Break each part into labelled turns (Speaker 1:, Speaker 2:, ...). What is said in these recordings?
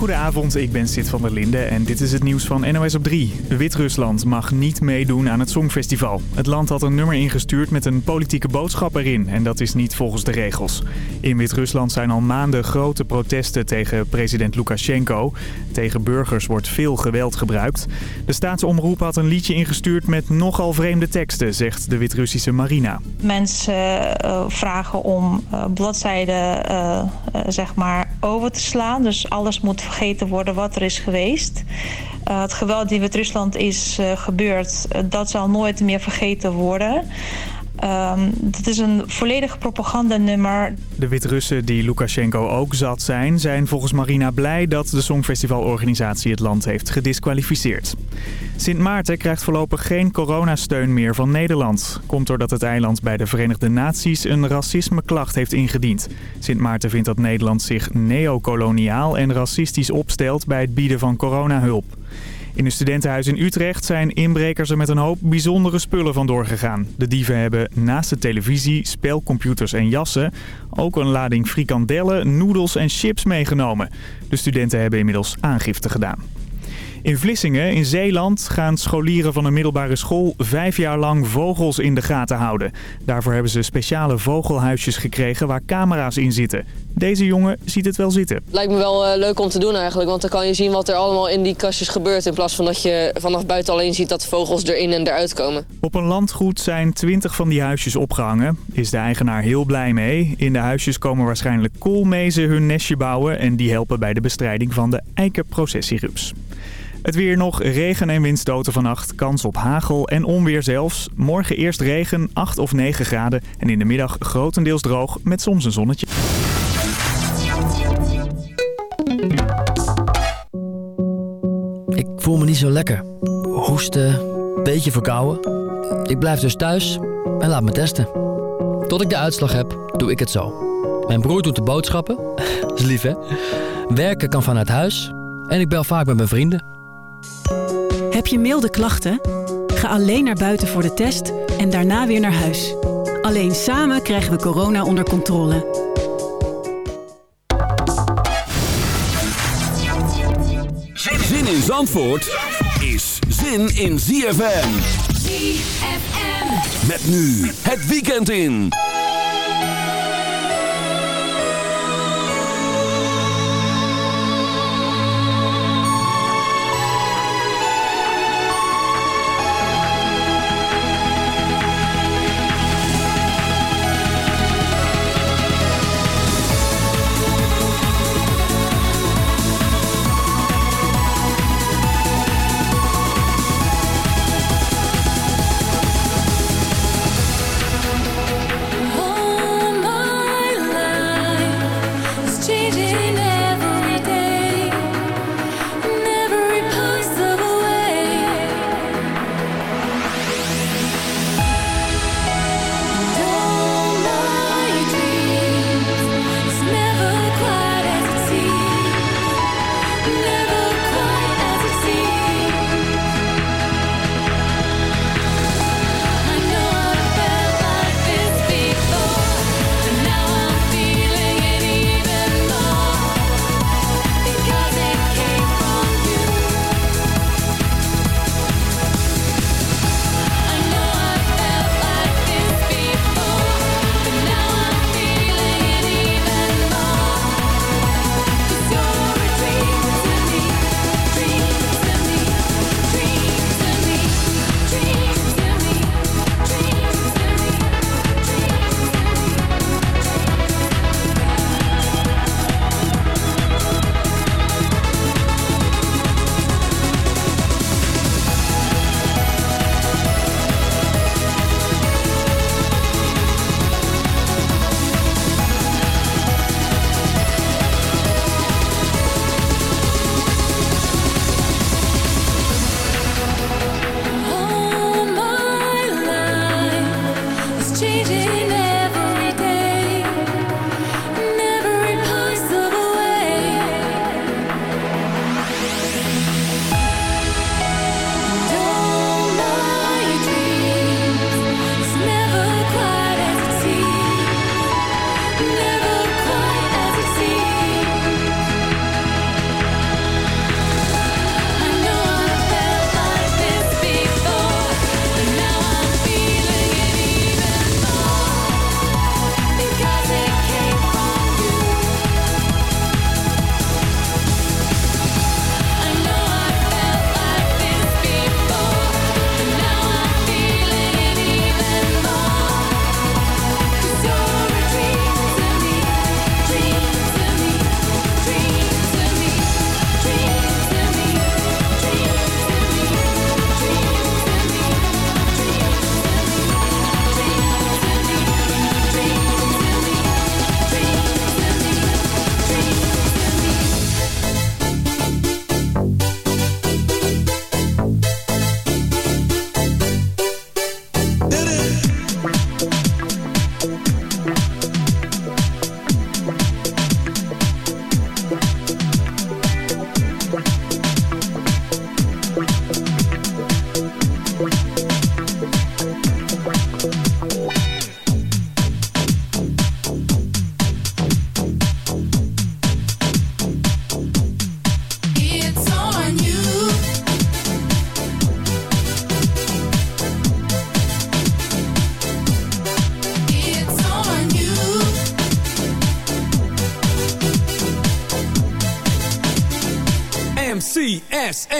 Speaker 1: Goedenavond, ik ben Sid van der Linde en dit is het nieuws van NOS op 3. Wit-Rusland mag niet meedoen aan het Songfestival. Het land had een nummer ingestuurd met een politieke boodschap erin en dat is niet volgens de regels. In Wit-Rusland zijn al maanden grote protesten tegen president Lukashenko. Tegen burgers wordt veel geweld gebruikt. De staatsomroep had een liedje ingestuurd met nogal vreemde teksten, zegt de Wit-Russische Marina.
Speaker 2: Mensen uh, vragen om uh, bladzijden uh, zeg maar over te slaan. Dus alles moet vergeten worden wat er is geweest. Uh, het geweld in Wit-Rusland is uh, gebeurd, uh, dat zal nooit meer vergeten worden. Um, dit is een volledig propagandanummer.
Speaker 1: De Wit-Russen die Lukashenko ook zat zijn... zijn volgens Marina blij dat de Songfestivalorganisatie het land heeft gedisqualificeerd. Sint Maarten krijgt voorlopig geen coronasteun meer van Nederland. Komt doordat het eiland bij de Verenigde Naties een racismeklacht heeft ingediend. Sint Maarten vindt dat Nederland zich neocoloniaal en racistisch opstelt bij het bieden van coronahulp. In een studentenhuis in Utrecht zijn inbrekers er met een hoop bijzondere spullen vandoor gegaan. De dieven hebben naast de televisie, spelcomputers en jassen ook een lading frikandellen, noedels en chips meegenomen. De studenten hebben inmiddels aangifte gedaan. In Vlissingen, in Zeeland, gaan scholieren van een middelbare school vijf jaar lang vogels in de gaten houden. Daarvoor hebben ze speciale vogelhuisjes gekregen waar camera's in zitten. Deze jongen ziet het wel zitten.
Speaker 3: Lijkt me wel uh, leuk om te doen eigenlijk, want dan kan je zien wat er allemaal in die kastjes gebeurt... in plaats van dat je vanaf buiten alleen ziet dat vogels erin en eruit komen.
Speaker 1: Op een landgoed zijn twintig van die huisjes opgehangen. Is de eigenaar heel blij mee. In de huisjes komen waarschijnlijk koolmezen hun nestje bouwen... en die helpen bij de bestrijding van de eikenprocessierups. Het weer nog, regen en windstoten vannacht, kans op hagel en onweer zelfs. Morgen eerst regen, 8 of 9 graden en in de middag grotendeels droog met soms een zonnetje.
Speaker 4: Ik voel me niet zo lekker. Hoesten, beetje verkouden. Ik blijf dus thuis en laat me testen. Tot ik de uitslag heb, doe ik het zo. Mijn broer doet de boodschappen, is lief hè. Werken kan vanuit huis en ik bel vaak met mijn vrienden.
Speaker 5: Heb je milde klachten? Ga alleen naar buiten voor de test en daarna weer naar huis. Alleen samen krijgen we corona onder controle.
Speaker 6: Zin in Zandvoort is zin in ZFM.
Speaker 7: ZFM.
Speaker 6: Met nu het weekend in.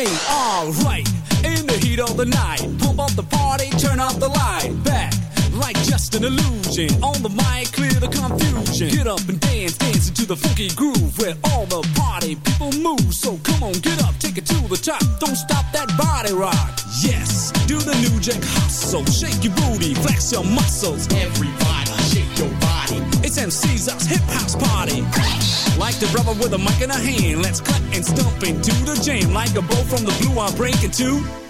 Speaker 7: M-C-S-A, alright. In the heat of the night, pump up the party, turn up the light. Back, like just an illusion. On breaking two.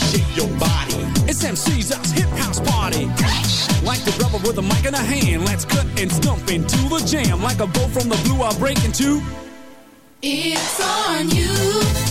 Speaker 7: shake your body. It's MC's us hip house party. Like the brother with a mic in a hand, let's cut and stump into the jam. Like a bow from the blue, I'll break into.
Speaker 8: It's on you.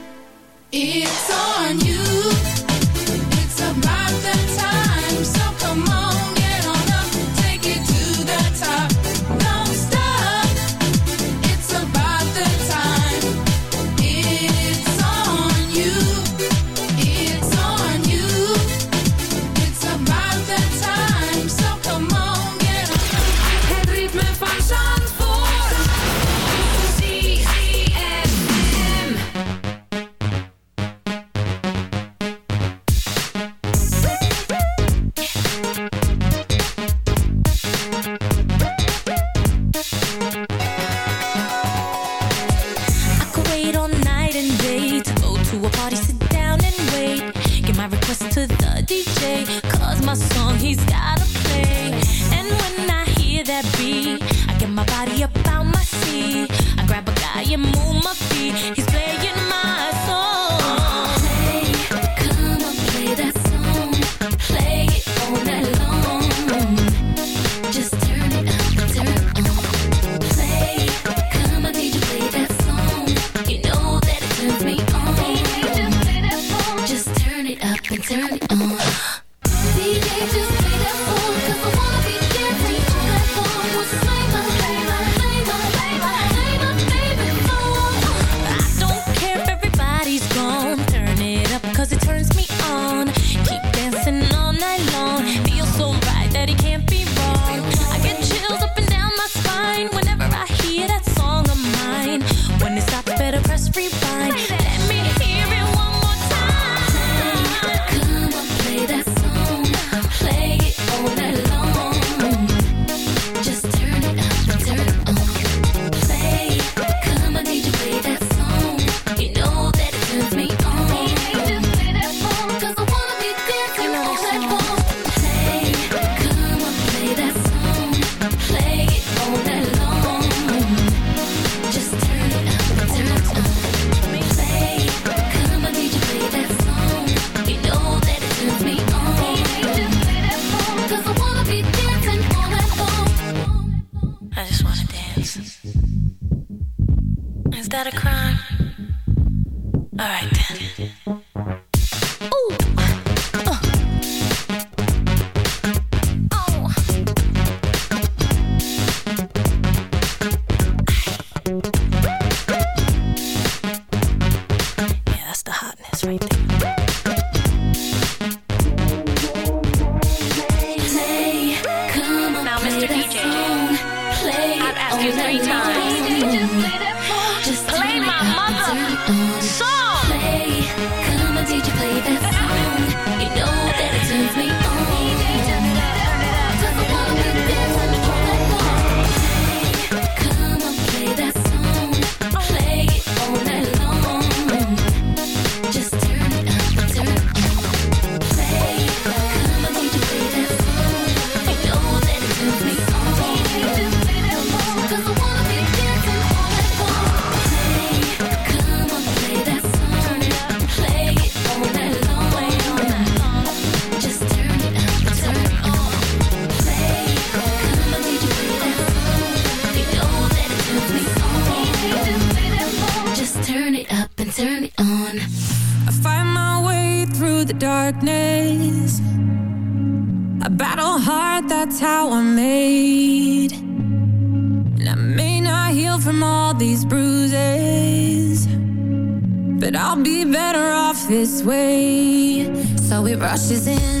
Speaker 8: It's on you. It's about
Speaker 9: these bruises. But I'll be better off this way. So it rushes in.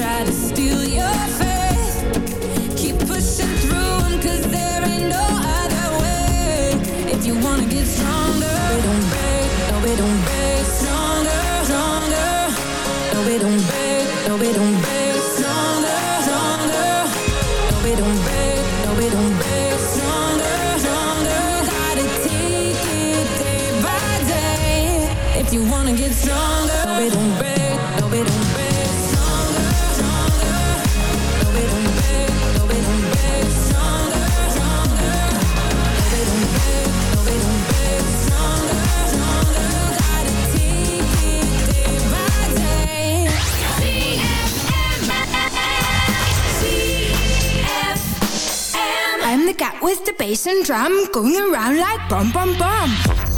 Speaker 9: try to steal
Speaker 10: got with the bass and drum going around like bum bum bum.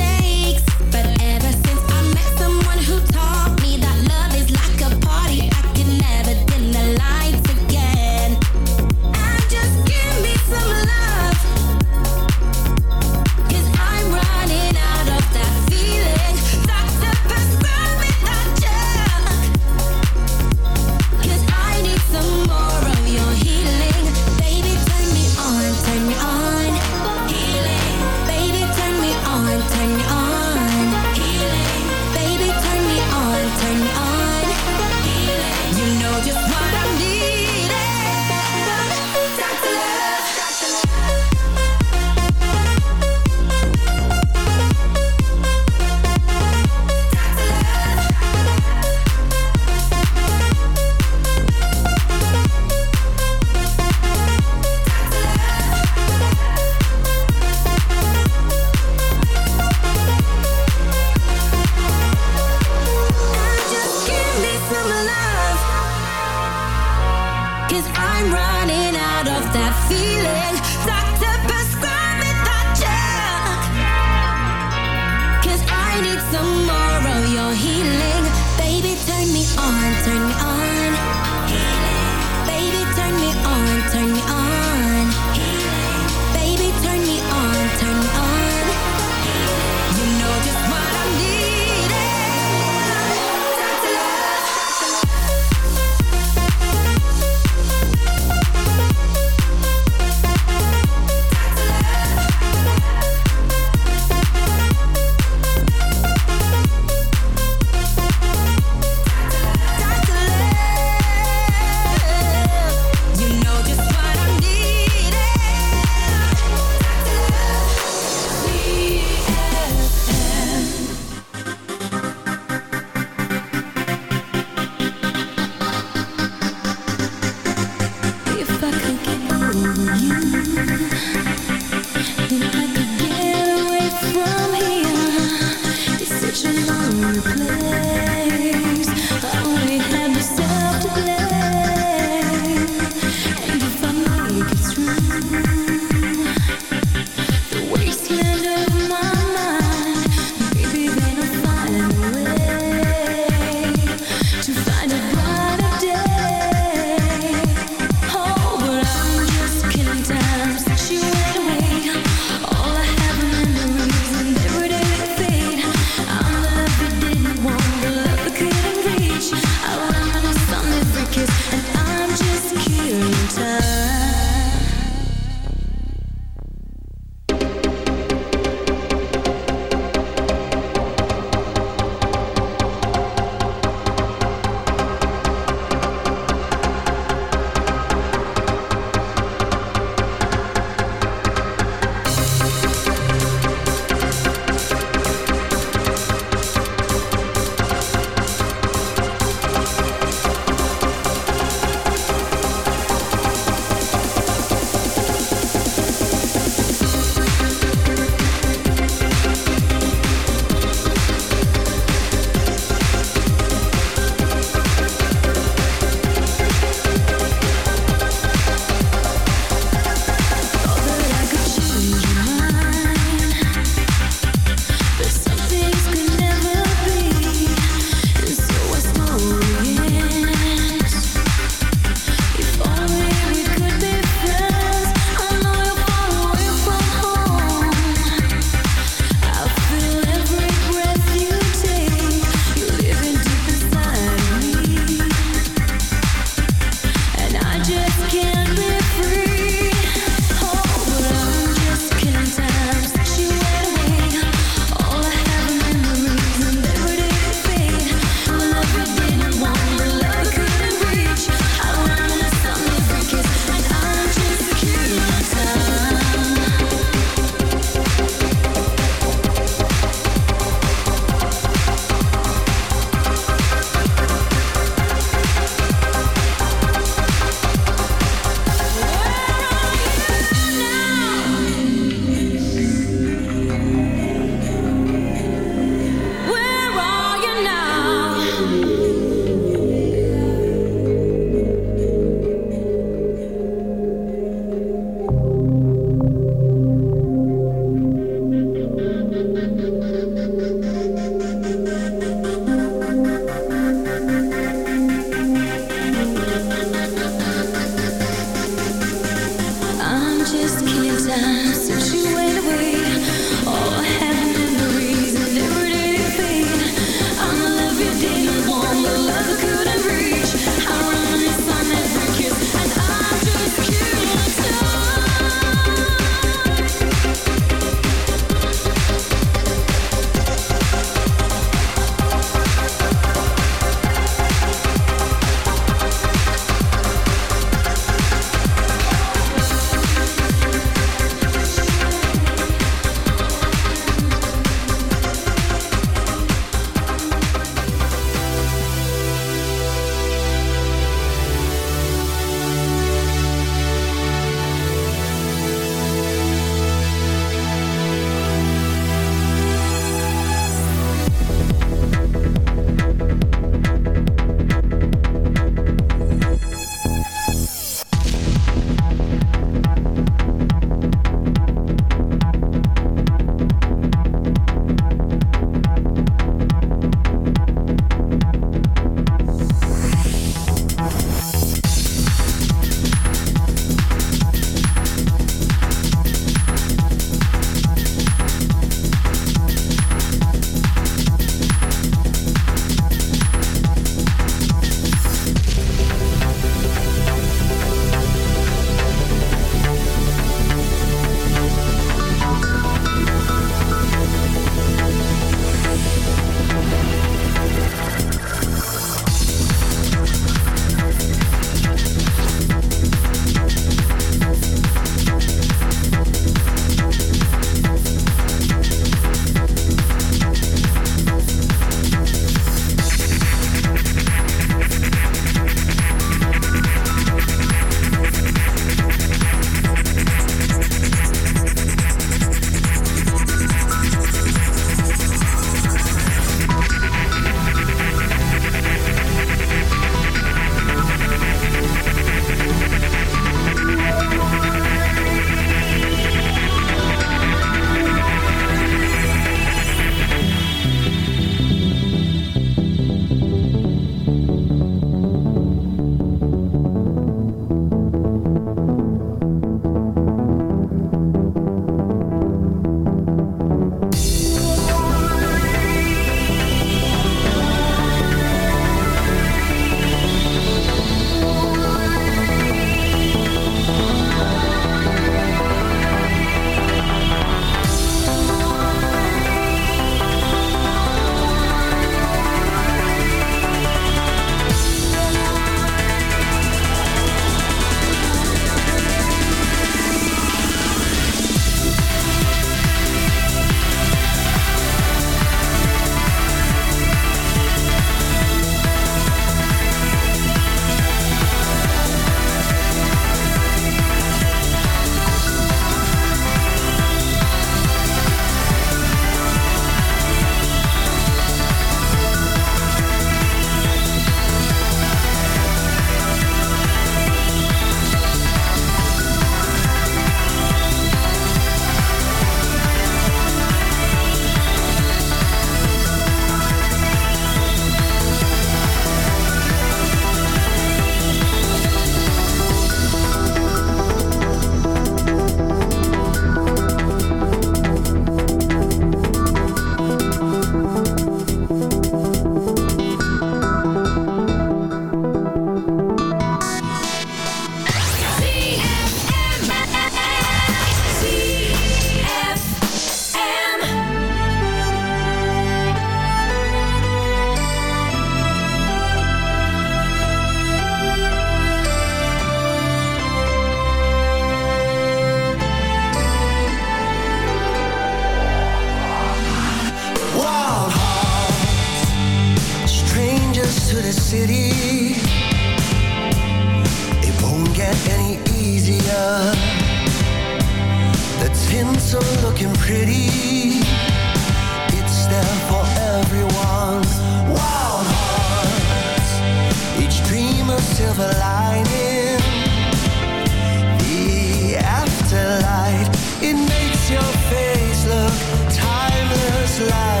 Speaker 11: Timeless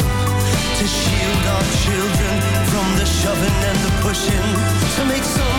Speaker 8: to shield our children from the shoving and the pushing. To make
Speaker 12: some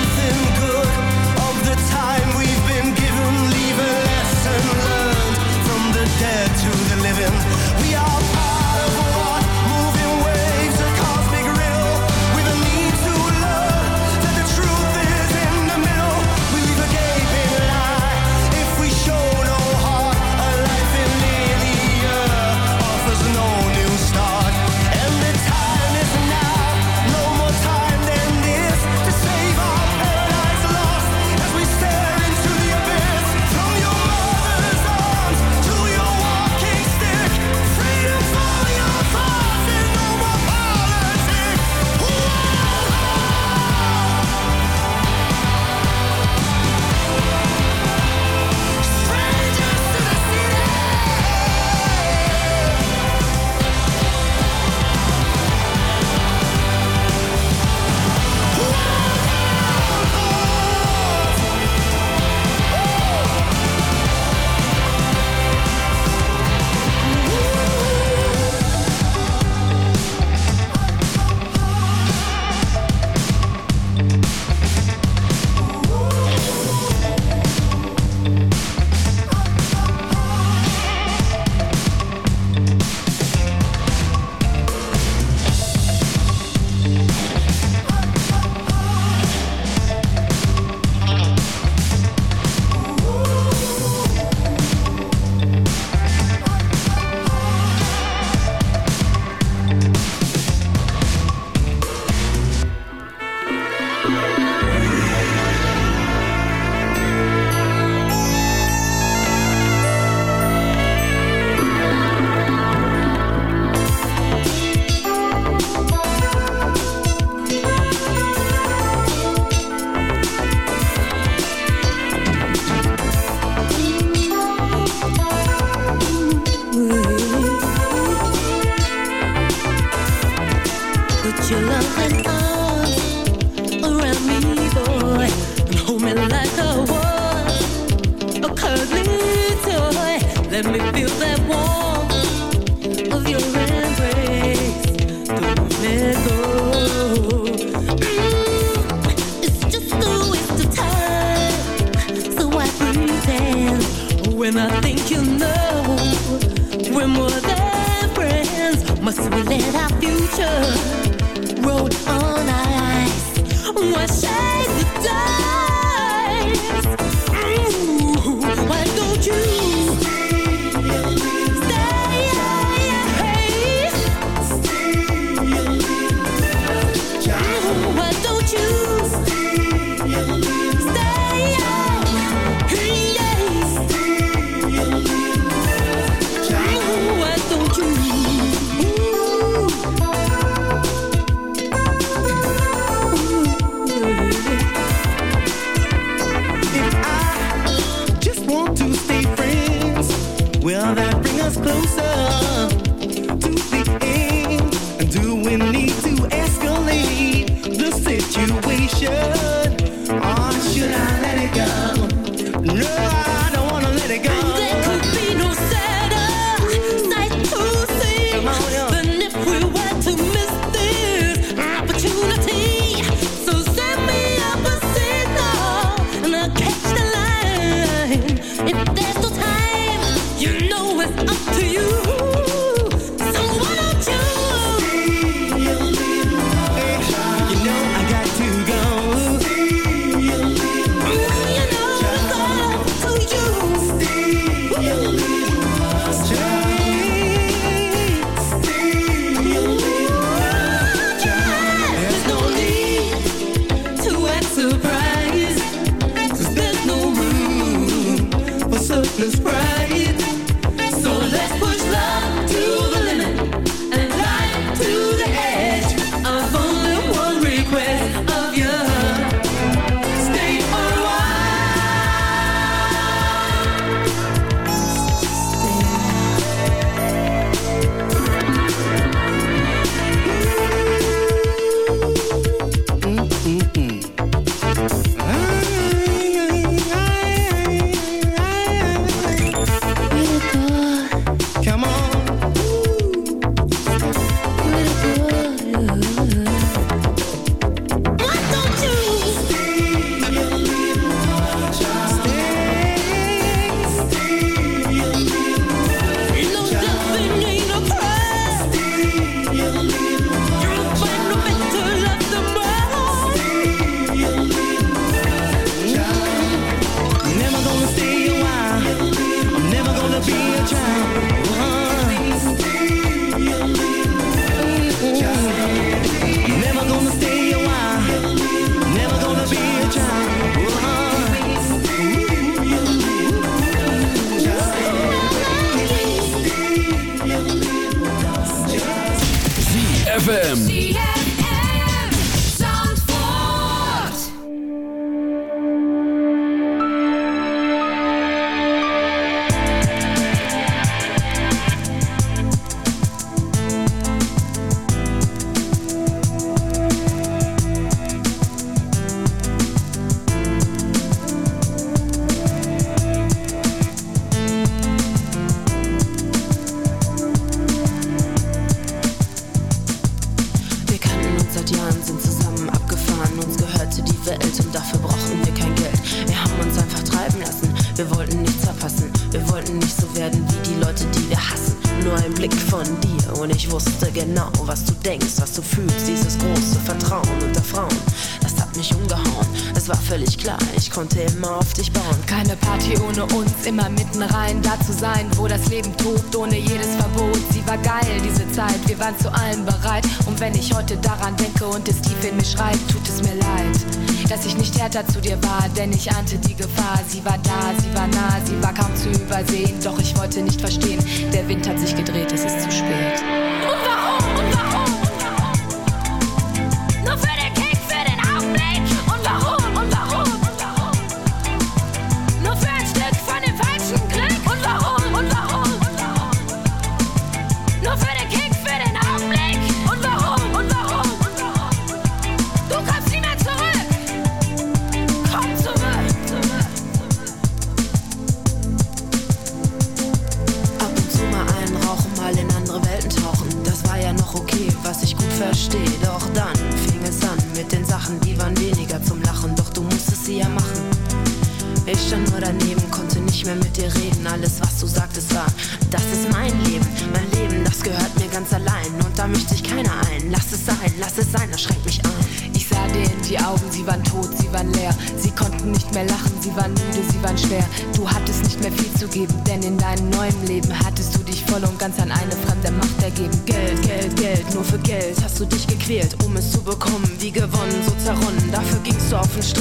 Speaker 12: Vetter zu dir war, denn ich ahnte die Gefahr, sie war da,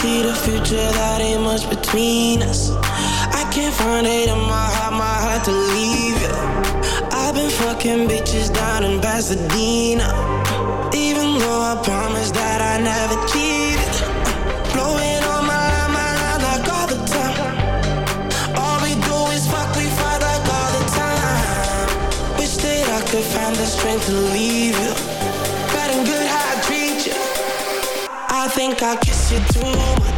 Speaker 13: see the future that ain't much between us. I can't find it in my heart, my heart to leave you. I've been fucking bitches down in Pasadena. Even though I promised that I never cheated. Blowing on my line, my line like all the time. All we do is fuck, we fight like all the time. Wish that I could find the strength to leave you. think I'll kiss you too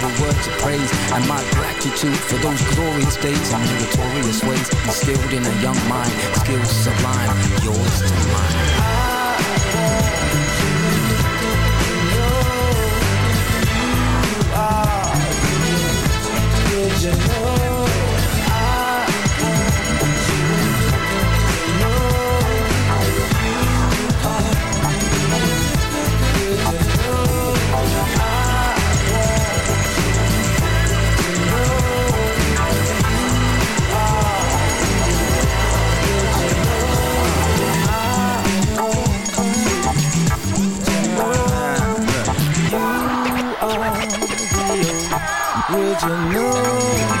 Speaker 14: words of praise. And my gratitude for those glorious days And meritorious ways Instilled in a young mind Skills sublime Yours to mine
Speaker 15: 羡慕。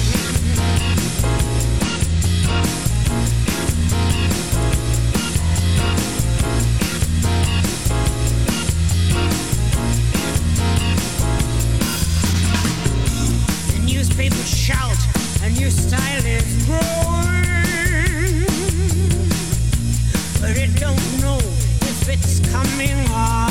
Speaker 15: Coming or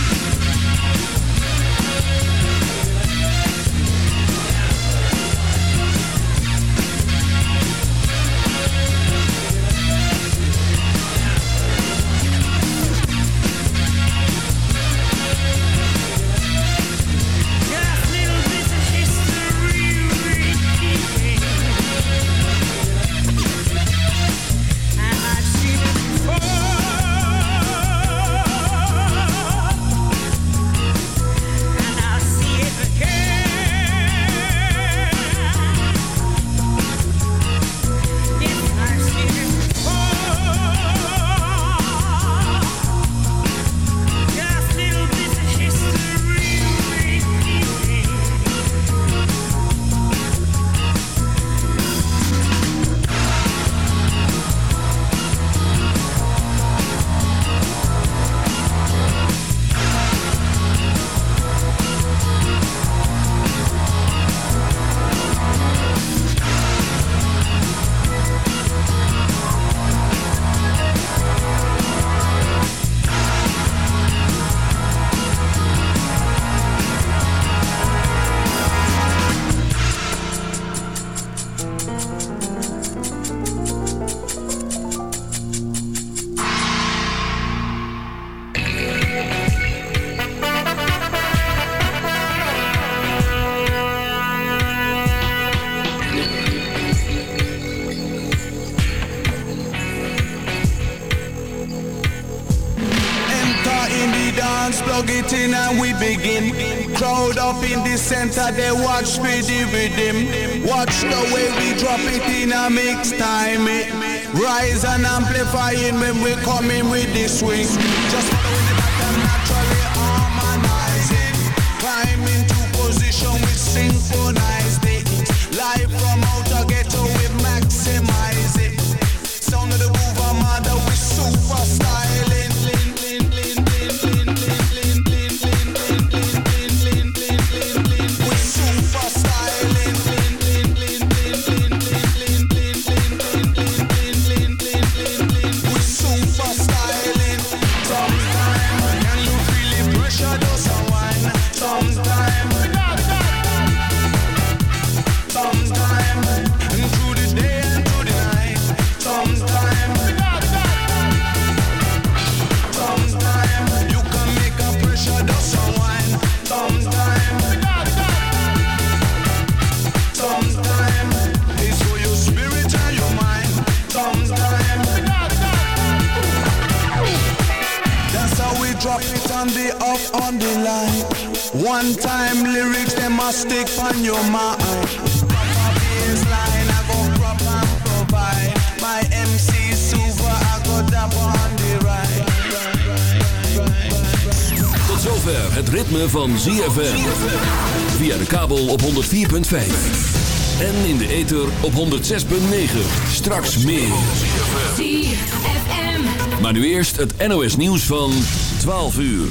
Speaker 16: Dance, plug it in and we begin. Crowd up in the center, they watch for the rhythm. Watch the way we drop it in a mix time. eh. Rise and amplifying when we coming with the swing. Just following the pattern, naturally harmonizing. Climb into position with synchronized it. Live from One time lyrics, them must stick on your mind. Proper baseline, I go provide. My MC super, I go dapper on the ride.
Speaker 6: Tot zover het ritme van ZFM. Via de kabel op 104.5. En in de ether op 106.9. Straks meer.
Speaker 8: ZFM.
Speaker 6: Maar nu eerst het NOS nieuws van 12 uur.